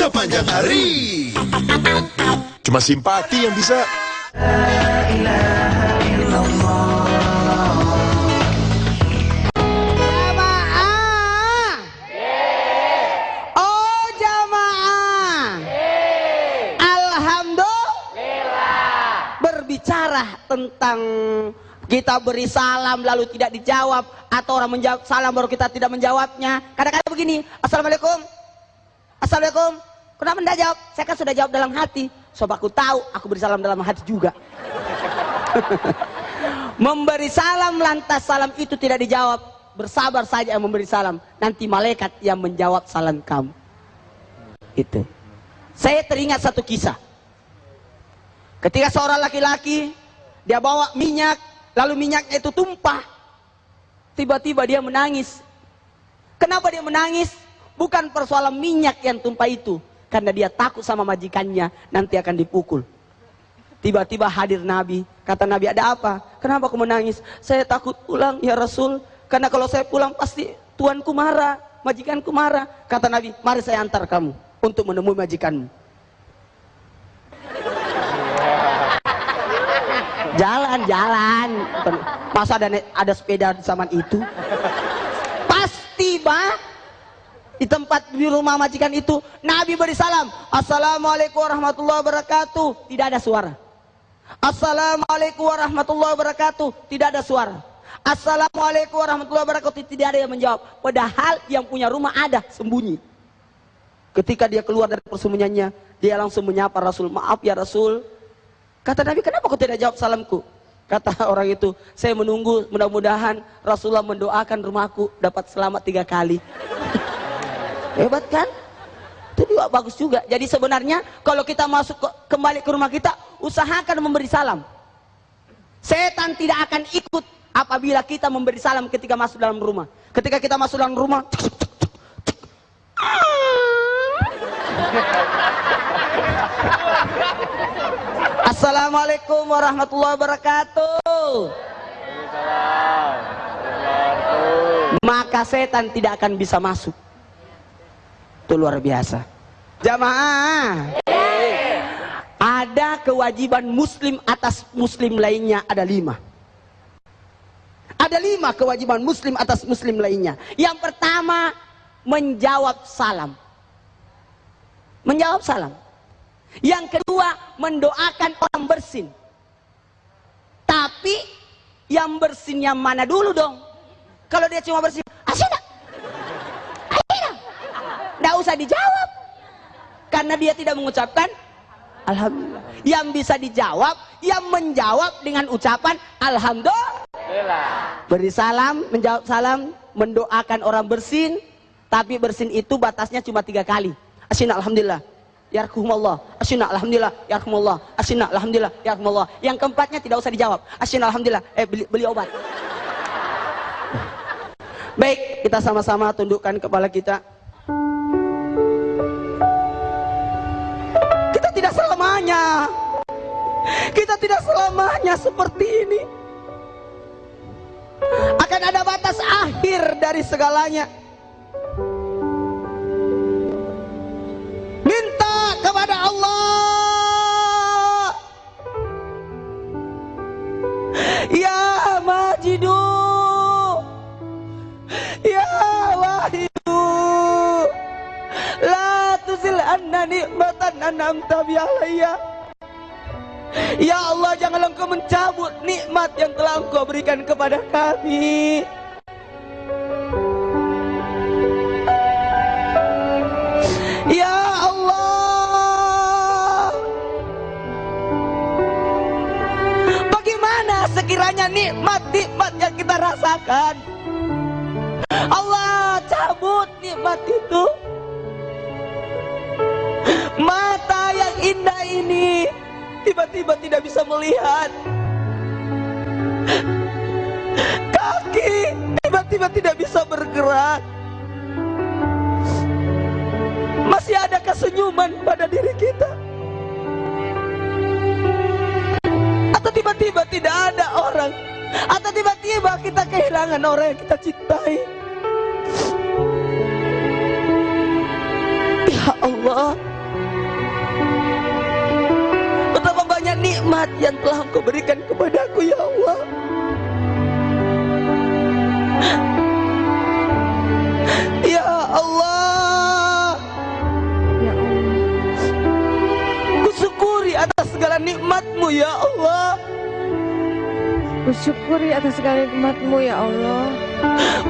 sepanjang hari. Cuma simpati yang bisa. Jamaah. Oh jamaah. Alhamdulillah. Berbicara tentang kita beri salam lalu tidak dijawab atau orang menjawab salam baru kita tidak menjawabnya. Kadang-kadang begini, Assalamualaikum. Assalamualaikum. Kenapa tidak jawab? Saya kan sudah jawab dalam hati. Sobat aku tahu, aku beri salam dalam hati juga. Memberi salam lantas salam itu tidak dijawab. Bersabar saja yang memberi salam. Nanti malaikat yang menjawab salam kamu. Itu. Saya teringat satu kisah. Ketika seorang laki-laki dia bawa minyak, lalu minyaknya itu tumpah. Tiba-tiba dia menangis. Kenapa dia menangis? Bukan persoalan minyak yang tumpah itu, karena dia takut sama majikannya nanti akan dipukul. Tiba-tiba hadir Nabi. Kata Nabi, ada apa? Kenapa aku menangis? Saya takut pulang ya Rasul. Karena kalau saya pulang pasti tuanku marah. Majikanku marah. Kata Nabi, mari saya antar kamu. Untuk menemui majikanmu. Jalan-jalan. Masa ada, ada sepeda zaman itu? Pas tiba di tempat di rumah majikan itu Nabi beri salam. Assalamualaikum warahmatullahi wabarakatuh. Tidak ada suara. Assalamualaikum warahmatullahi wabarakatuh. Tidak ada suara. Assalamualaikum warahmatullahi wabarakatuh. Tidak ada yang menjawab. Padahal yang punya rumah ada sembunyi. Ketika dia keluar dari persembunyiannya dia langsung menyapa Rasul maaf ya Rasul. Kata Nabi kenapa kau tidak jawab salamku? Kata orang itu saya menunggu mudah-mudahan Rasulullah mendoakan rumahku dapat selamat tiga kali Hebat kan? Itu juga bagus juga. Jadi sebenarnya kalau kita masuk ke, kembali ke rumah kita, usahakan memberi salam. Setan tidak akan ikut apabila kita memberi salam ketika masuk dalam rumah. Ketika kita masuk dalam rumah, Assalamualaikum warahmatullahi wabarakatuh. Maka setan tidak akan bisa masuk itu luar biasa. Jamaah. Ada kewajiban muslim atas muslim lainnya ada lima. Ada lima kewajiban muslim atas muslim lainnya. Yang pertama menjawab salam. Menjawab salam. Yang kedua mendoakan orang bersin. Tapi yang bersin yang mana dulu dong? Kalau dia cuma bersin tidak usah dijawab. Karena dia tidak mengucapkan Alhamdulillah. Yang bisa dijawab, yang menjawab dengan ucapan Alhamdulillah. Beri salam, menjawab salam, mendoakan orang bersin. Tapi bersin itu batasnya cuma tiga kali. Asyina Alhamdulillah. Yarkumallah. Asyina Alhamdulillah. Yarkumallah. Asyina Alhamdulillah. Yarkumallah. Yang keempatnya tidak usah dijawab. Asyina Alhamdulillah. Eh beli, beli obat. Baik, kita sama-sama tundukkan kepala kita. Kita tidak selamanya seperti ini. Akan ada batas akhir dari segalanya. Minta kepada Allah. Ya majidu. Ya wahidu. La tuzil anna nikmatan an'amta bi alayya Ya Allah janganlah engkau mencabut nikmat yang telah engkau berikan kepada kami. Ya Allah. Bagaimana sekiranya nikmat-nikmat yang kita rasakan? Allah cabut nikmat itu. Mata yang indah ini tiba-tiba tidak bisa melihat. Kaki tiba-tiba tidak bisa bergerak. Masih ada kesenyuman pada diri kita. Atau tiba-tiba tidak ada orang. Atau tiba-tiba kita kehilangan orang yang kita cintai. Ya Allah. Nikmat yang telah Engkau berikan kepadaku ya Allah. Ya Allah, Ya Allah. kusyukuri atas segala nikmatmu ya Allah. Kusyukuri atas segala nikmatmu ya Allah.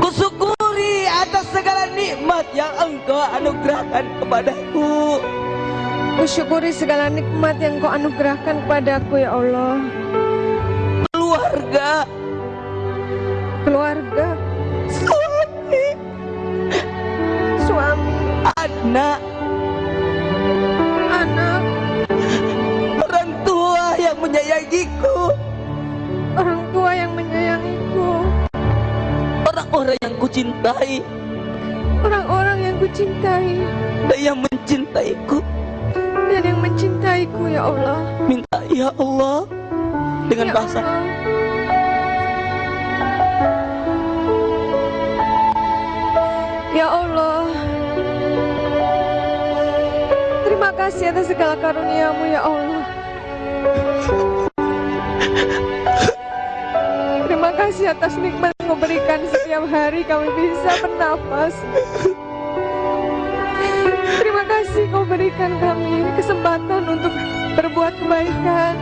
Kusyukuri atas segala nikmat yang Engkau anugerahkan kepadaku. Kusyukuri segala nikmat yang kau anugerahkan kepadaku ya Allah. Keluarga, Keluarga, suami, suami, anak, anak, orang tua yang menyayangiku, orang tua yang menyayangiku, orang-orang yang kucintai. Orang-orang yang kucintai. Dan yang mencintaiku. Dan yang mencintaiku ya Allah. Minta ya Allah dengan Ya bahasa Allah. Ya Allah Terima kasih atas segala karuniamu ya Allah Terima kasih atas nikmat yang kau berikan setiap hari kami bisa bernafas kasih kau berikan kami kesempatan untuk berbuat kebaikan.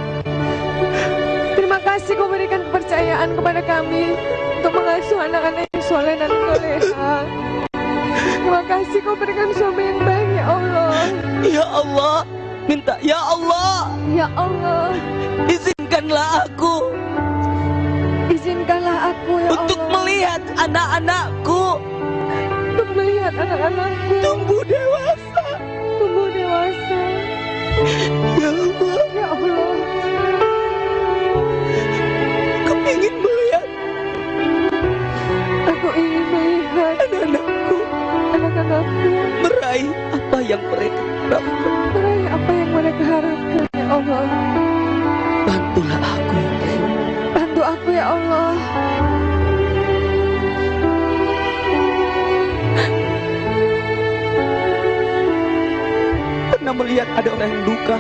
Terima kasih kau berikan kepercayaan kepada kami untuk mengasuh anak-anak yang soleh dan soleha. Terima kasih kau berikan suami yang baik ya Allah. Ya Allah Minta ya Allah. Ya Allah, Izinkanlah aku izinkanlah aku ya Untuk Allah melihat anak-anakku. Untuk melihat anak-anakku. Tumbuh dewasa melihat ada orang yang duka.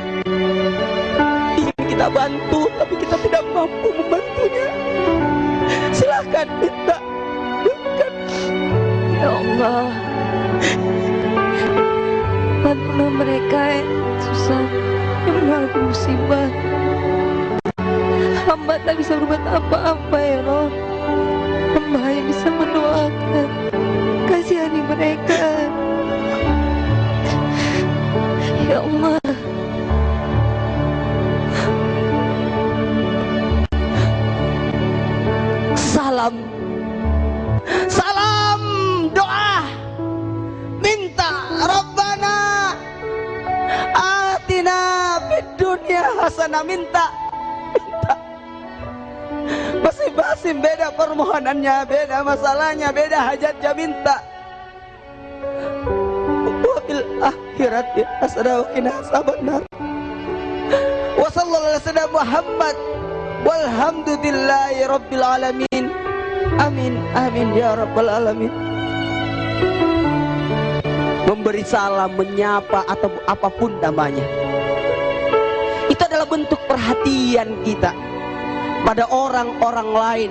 Ingin kita bantu Tapi kita tidak mampu membantunya. Silahkan minta. Bukan Ya Allah. Bantulah mereka yang susah. Yang mengalami musibah. Hamba tak bisa berbuat apa-apa ya Allah. Hamba hanya bisa mendoakan. Kasihani mereka Ya Allah. Salam. Salam doa. Minta Rabbana. Atina Fid dunia hasanah. Minta. Minta. Masing-masing beda permohonannya Beda masalahnya Beda hajatnya. Minta akhirat ya qina azabannar Wa sallallahu alaihi wasallam Muhammad. Walhamdulillahi Rabbil Alamin. Amin Amin Ya Rabbal Alamin. Memberi salam, menyapa atau apa pun namanya. Itu adalah bentuk perhatian kita Pada orang-orang lain.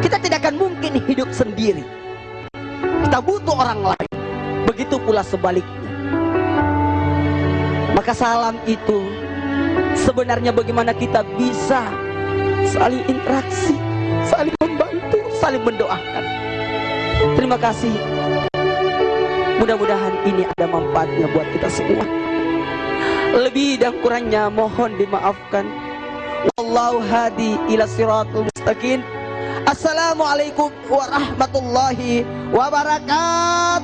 Kita tidak akan mungkin hidup sendiri. Kita butuh orang lain. Begitu pula sebaliknya Maka salam itu Sebenarnya bagaimana kita bisa saling interaksi, saling membantu, saling mendoakan. Terima kasih. Mudah-mudahan ini ada manfaatnya buat kita semua. Lebih dan kurangnya mohon dimaafkan. Wallahu hadi ila siratul mustaqim. Assalamualaikum warahmatullahi wabarakatuh.